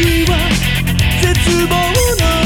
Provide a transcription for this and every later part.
は絶望の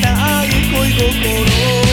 tal coro